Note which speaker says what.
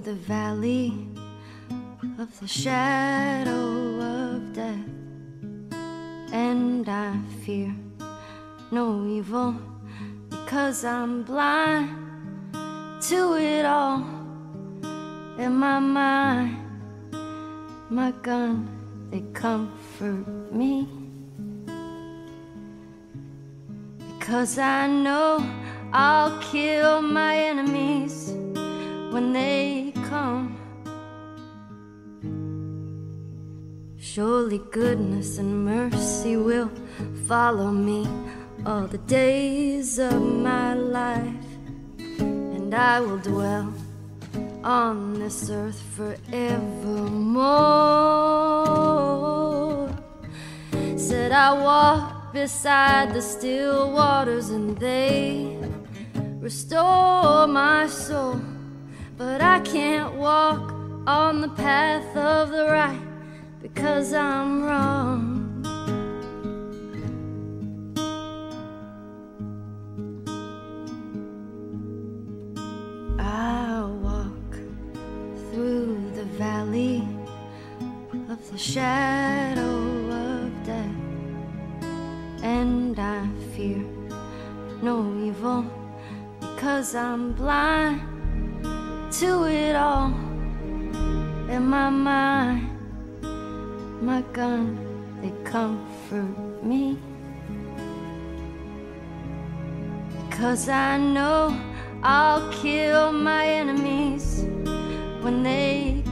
Speaker 1: valley of the shadow of death, and I fear no evil because I'm blind to it all in my mind. My gun, they comfort me because I know I'll kill my enemies when they Surely goodness and mercy will follow me all the days of my life, and I will dwell on this earth forevermore. Said I walk beside the still waters, and they restore my soul. But I can't walk on the path of the right because I'm wrong. I walk through the valley of the shadow of death, and I fear no evil because I'm blind to it all in my mind. My gun, they comfort me. Because I know I'll kill my enemies when they